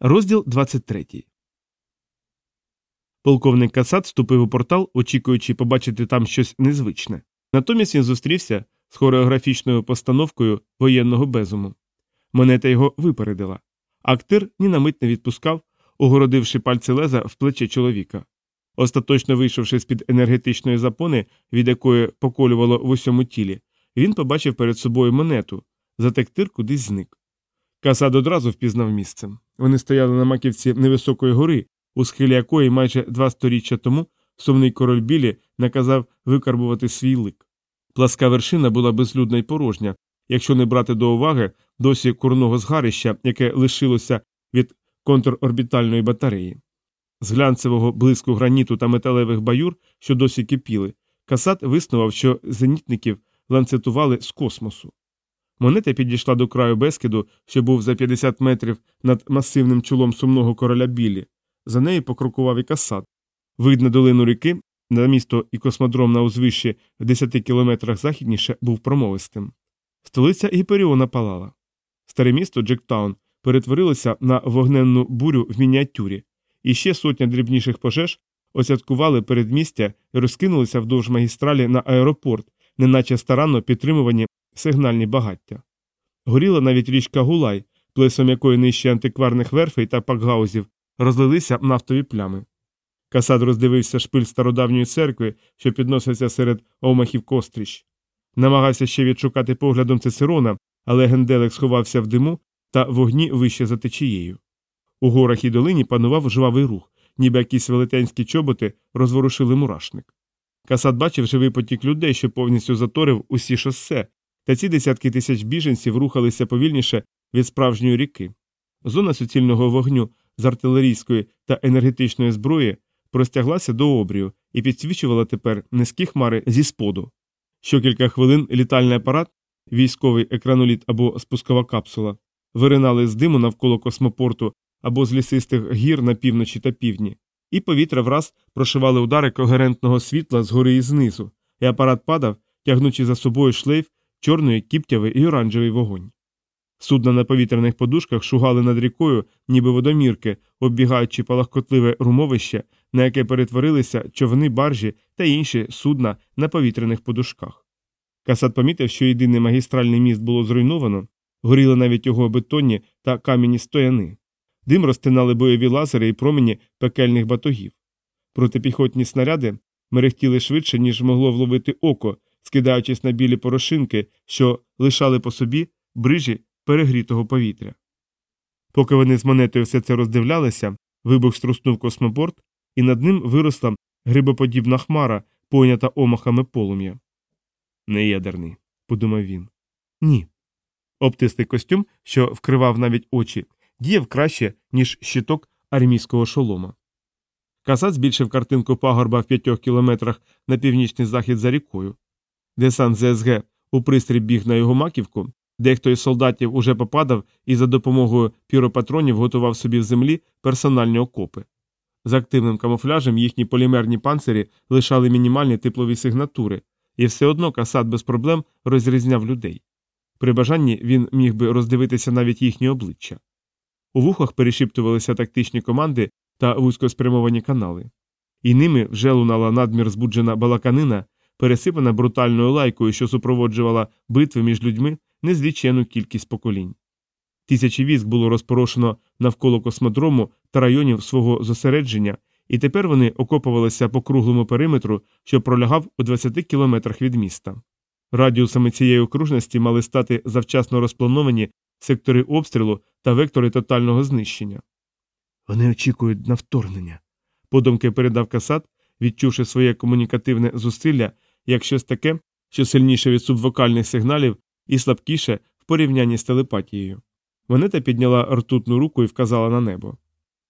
Розділ 23. Полковник Касат вступив у портал, очікуючи побачити там щось незвичне. Натомість він зустрівся з хореографічною постановкою воєнного безуму. Монета його випередила. Актир ні на мить не відпускав, огородивши пальці леза в плече чоловіка. Остаточно вийшовши з під енергетичної запони, від якої поколювало в усьому тілі, він побачив перед собою монету, затектир кудись зник. Касад одразу впізнав місце. Вони стояли на маківці невисокої гори, у схилі якої майже два сторіччя тому сумний король білі наказав викарбувати свій лик. Пласка вершина була безлюдна й порожня, якщо не брати до уваги досі курного згарища, яке лишилося від контрорбітальної батареї. З глянцевого блиску граніту та металевих баюр, що досі кипіли, Касат виснував, що зенітників ланцетували з космосу. Монета підійшла до краю безкиду, що був за 50 метрів над масивним чолом сумного короля білі. За нею покрокував і касат. Вид на долину ріки, на місто і космодром на узвищі в 10 кілометрах західніше був промовистим. Столиця Гіперіона палала. Старе місто Джектаун перетворилося на вогненну бурю в мініатюрі, і ще сотня дрібніших пожеж осядкували передмістя і розкинулися вдовж магістралі на аеропорт, неначе старанно підтримувані сигнальні багаття. Горіла навіть річка Гулай, плесом якої нижче антикварних верфей та пакгаузів розлилися нафтові плями. Касад роздивився шпиль стародавньої церкви, що підноситься серед омахів костріч. Намагався ще відшукати поглядом Цицерона, але генделик сховався в диму та вогні вище за течією. У горах і долині панував жвавий рух, ніби якісь велетенські чоботи розворушили мурашник. Касад бачив живий потік людей, що повністю заторив усі шосе, та ці десятки тисяч біженців рухалися повільніше від справжньої ріки. Зона суцільного вогню з артилерійської та енергетичної зброї простяглася до обрію і підсвічувала тепер низькі хмари зі споду. Щокілька хвилин літальний апарат, військовий екраноліт або спускова капсула, виринали з диму навколо космопорту або з лісистих гір на півночі та півдні, і повітря враз прошивали удари когерентного світла згори і знизу, і апарат падав, тягнучи за собою шлейф чорної, кіптявий і оранжевий вогонь. Судна на повітряних подушках шугали над рікою, ніби водомірки, оббігаючи палахкотливе румовище, на яке перетворилися човни баржі та інші судна на повітряних подушках. Касат помітив, що єдиний магістральний міст було зруйновано, горіли навіть його бетонні та кам'яні стояни. Дим розтинали бойові лазери і промені пекельних батогів. Протипіхотні снаряди мерехтіли швидше, ніж могло вловити око, скидаючись на білі порошинки, що лишали по собі брижі перегрітого повітря. Поки вони з монетою все це роздивлялися, вибух струснув космопорт, і над ним виросла грибоподібна хмара, пойнята омахами полум'я. Неядерний, подумав він. Ні. Обтислий костюм, що вкривав навіть очі, діяв краще, ніж щиток армійського шолома. Касат збільшив картинку пагорба в п'ятьох кілометрах на північний захід за рікою. Десант ЗСГ у пристрій біг на його маківку, дехто із солдатів уже попадав і за допомогою піропатронів готував собі в землі персональні окопи. З активним камуфляжем їхні полімерні панцирі лишали мінімальні теплові сигнатури, і все одно касат без проблем розрізняв людей. При бажанні він міг би роздивитися навіть їхні обличчя. У вухах перешіптувалися тактичні команди та вузькоспрямовані канали, і ними вже лунала надмір збуджена балаканина, пересипана брутальною лайкою, що супроводжувала битви між людьми незлічену кількість поколінь. Тисячі військ було розпорошено навколо космодрому та районів свого зосередження, і тепер вони окопувалися по круглому периметру, що пролягав у 20 кілометрах від міста. Радіусами цієї окружності мали стати завчасно розплановані сектори обстрілу та вектори тотального знищення. Вони очікують на вторгнення, подумки передав Касат, відчувши своє комунікативне зусилля як щось таке, що сильніше від субвокальних сигналів і слабкіше в порівнянні з телепатією. Монета підняла ртутну руку і вказала на небо.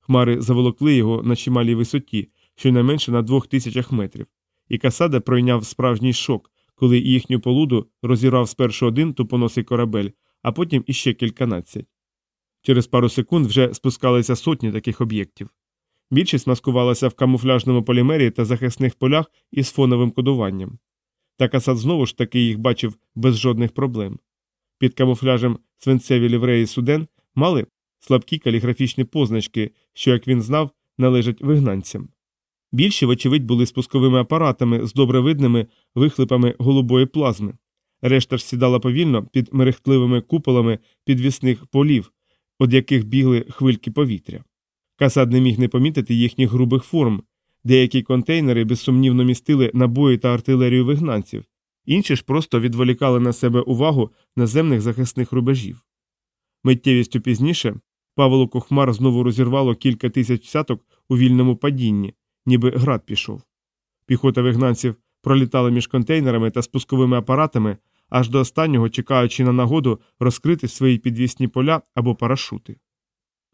Хмари заволокли його на чималій висоті, щонайменше на двох тисячах метрів, і Касада пройняв справжній шок, коли їхню полуду розірвав спершу один тупоносий корабель, а потім іще кільканадцять. Через пару секунд вже спускалися сотні таких об'єктів. Більшість маскувалася в камуфляжному полімері та захисних полях із фоновим кодуванням. Та Касад знову ж таки їх бачив без жодних проблем. Під камуфляжем свинцеві лівреї суден мали слабкі каліграфічні позначки, що, як він знав, належать вигнанцям. Більші, вочевидь, були спусковими апаратами з добре видними вихлипами голубої плазми. Решта ж сідала повільно під мерехтливими куполами підвісних полів, від яких бігли хвильки повітря. Касад не міг не помітити їхніх грубих форм, деякі контейнери безсумнівно містили набої та артилерію вигнанців, інші ж просто відволікали на себе увагу наземних захисних рубежів. Миттєвістю пізніше паволоку хмар знову розірвало кілька тисяч сяток у вільному падінні, ніби град пішов. Піхота вигнанців пролітала між контейнерами та спусковими апаратами, аж до останнього чекаючи на нагоду розкрити свої підвісні поля або парашути.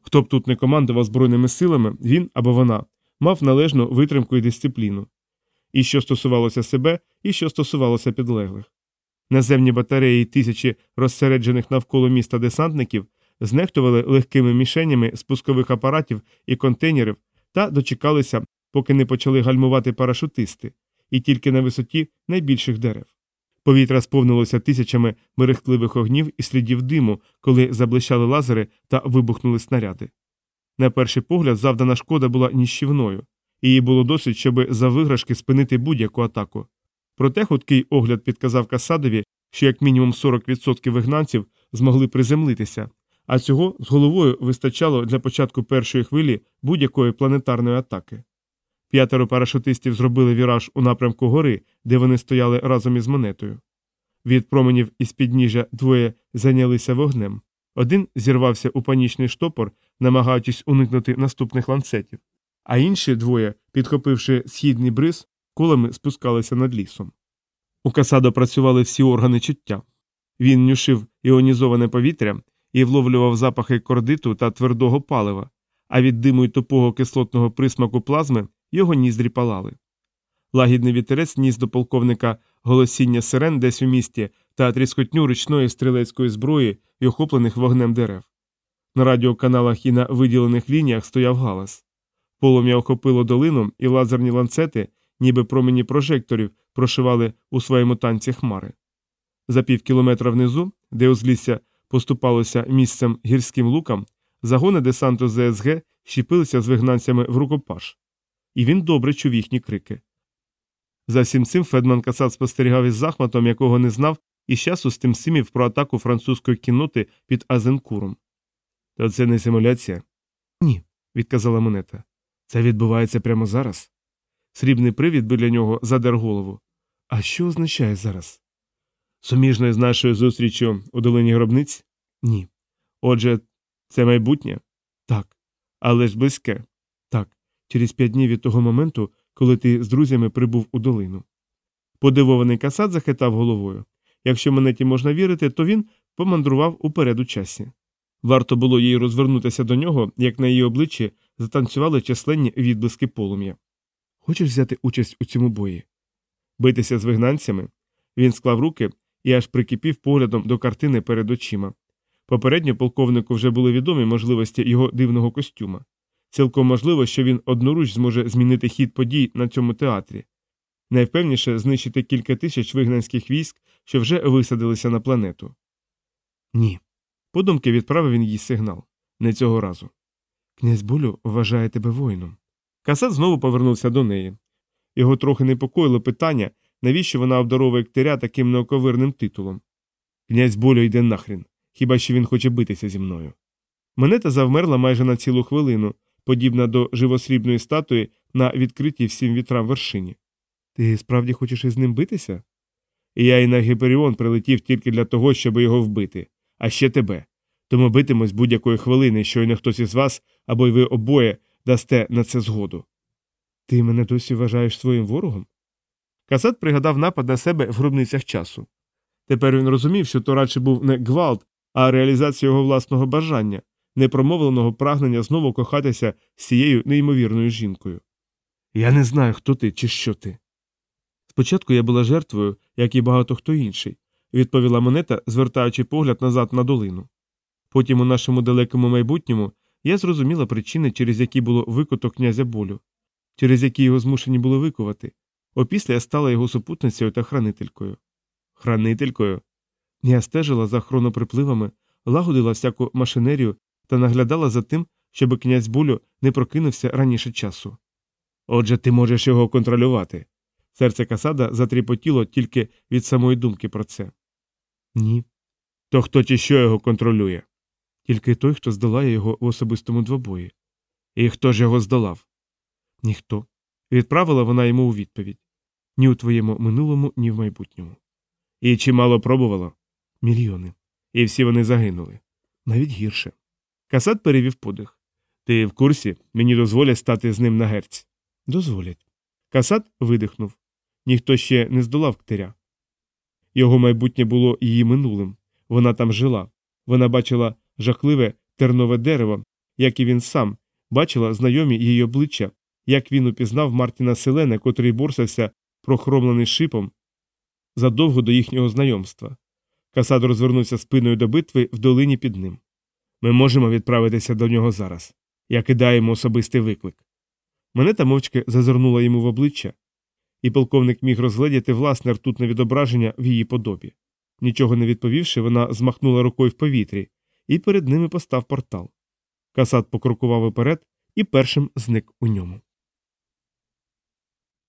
Хто б тут не командував збройними силами, він або вона мав належну витримку і дисципліну. І що стосувалося себе, і що стосувалося підлеглих. Наземні батареї тисячі розсереджених навколо міста десантників знехтували легкими мішенями спускових апаратів і контейнерів та дочекалися, поки не почали гальмувати парашутисти, і тільки на висоті найбільших дерев. Повітря сповнилося тисячами мерехтливих огнів і слідів диму, коли заблищали лазери та вибухнули снаряди. На перший погляд, завдана шкода була ніщівною, їй було досить, щоб за виграшки спинити будь-яку атаку. Проте худкий огляд підказав Касадові, що як мінімум 40% вигнанців змогли приземлитися, а цього з головою вистачало для початку першої хвилі будь-якої планетарної атаки. П'ятеро парашутистів зробили віраж у напрямку гори, де вони стояли разом із монетою. Від променів із підніжжя двоє зайнялися вогнем. Один зірвався у панічний штопор, намагаючись уникнути наступних ланцетів, а інші двоє, підхопивши східний бриз, колами спускалися над лісом. У Касадо працювали всі органи чуття. Він нюшив іонізоване повітря і вловлював запахи кордиту та твердого палива, а від диму й тупого кислотного присмаку плазми його ніздрі палали. Лагідний вітерець ніс до полковника голосіння сирен десь у місті та тріскотню ручної стрілецької зброї і охоплених вогнем дерев. На радіоканалах і на виділених лініях стояв галас. Полум'я охопило долину, і лазерні ланцети, ніби промені прожекторів, прошивали у своєму танці хмари. За пів кілометра внизу, де узлісся поступалося місцем гірським лукам, загони десанту ЗСГ щепилися з вигнанцями в рукопаш. І він добре чув їхні крики. За всім цим Федман Касат спостерігав із захватом, якого не знав, і з часу з тим симів про атаку французької кінноти під Азенкуром. То це не симуляція? Ні, відказала монета. Це відбувається прямо зараз. Срібний привід біля нього задер голову. А що означає зараз? Суміжно із нашою зустрічю у долині гробниць? Ні. Отже, це майбутнє? Так. Але ж близьке? Так. Через п'ять днів від того моменту, коли ти з друзями прибув у долину. Подивований касат захитав головою. Якщо монеті можна вірити, то він помандрував уперед у часі. Варто було їй розвернутися до нього, як на її обличчі затанцювали численні відблиски полум'я. Хочеш взяти участь у цьому бої? Битися з вигнанцями? Він склав руки і аж прикипів поглядом до картини перед очима. Попередньо полковнику вже були відомі можливості його дивного костюма. Цілком можливо, що він одноруч зможе змінити хід подій на цьому театрі. Найвпевніше знищити кілька тисяч вигнанських військ, що вже висадилися на планету. Ні. Подумки відправив він їй сигнал. Не цього разу. Князь Болю вважає тебе воїном. Касат знову повернувся до неї. Його трохи непокоїло питання, навіщо вона обдаровує ктиря таким неоковирним титулом. Князь Болю йде нахрін, хіба що він хоче битися зі мною. Монета завмерла майже на цілу хвилину, подібна до живосрібної статуї на відкритій всім вітрам вершині. Ти справді хочеш із ним битися? Я і на Гіперіон прилетів тільки для того, щоб його вбити, а ще тебе. Тому битимось будь-якої хвилини, щойно хтось із вас або й ви обоє дасте на це згоду. Ти мене досі вважаєш своїм ворогом? Касат пригадав напад на себе в гробницях часу. Тепер він розумів, що то радше був не гвалт, а реалізація його власного бажання, непромовленого прагнення знову кохатися з цією неймовірною жінкою. Я не знаю, хто ти чи що ти. Спочатку я була жертвою, як і багато хто інший, відповіла монета, звертаючи погляд назад на долину. Потім у нашому далекому майбутньому я зрозуміла причини, через які було викото князя болю, через які його змушені були викувати. Опісля я стала його супутницею та хранителькою. Хранителькою? Я стежила за хроноприпливами, лагодила всяку машинерію та наглядала за тим, щоб князь болю не прокинувся раніше часу. Отже, ти можеш його контролювати. Серце Касада затріпотіло тільки від самої думки про це. Ні. То хто чи що його контролює? Тільки той, хто здолає його в особистому двобої. І хто ж його здолав? Ніхто. Відправила вона йому у відповідь ні у твоєму минулому, ні в майбутньому. І чимало пробувало? Мільйони. І всі вони загинули. Навіть гірше. Касат перевів подих. Ти в курсі, мені дозволять стати з ним на герць. Дозволять. Касат видихнув. Ніхто ще не здолав ктиря. Його майбутнє було її минулим. Вона там жила. Вона бачила жахливе тернове дерево, як і він сам, бачила знайомі її обличчя, як він упізнав Мартіна Селена, котрий борсався, прохромлений шипом, задовго до їхнього знайомства. Касад розвернувся спиною до битви в долині під ним. Ми можемо відправитися до нього зараз. Я кидаю йому особистий виклик. Монета мовчки зазирнула йому в обличчя, і полковник міг розгледіти власне ртутне відображення в її подобі. Нічого не відповівши, вона змахнула рукою в повітрі, і перед ними постав портал. Касат покрокував уперед і першим зник у ньому.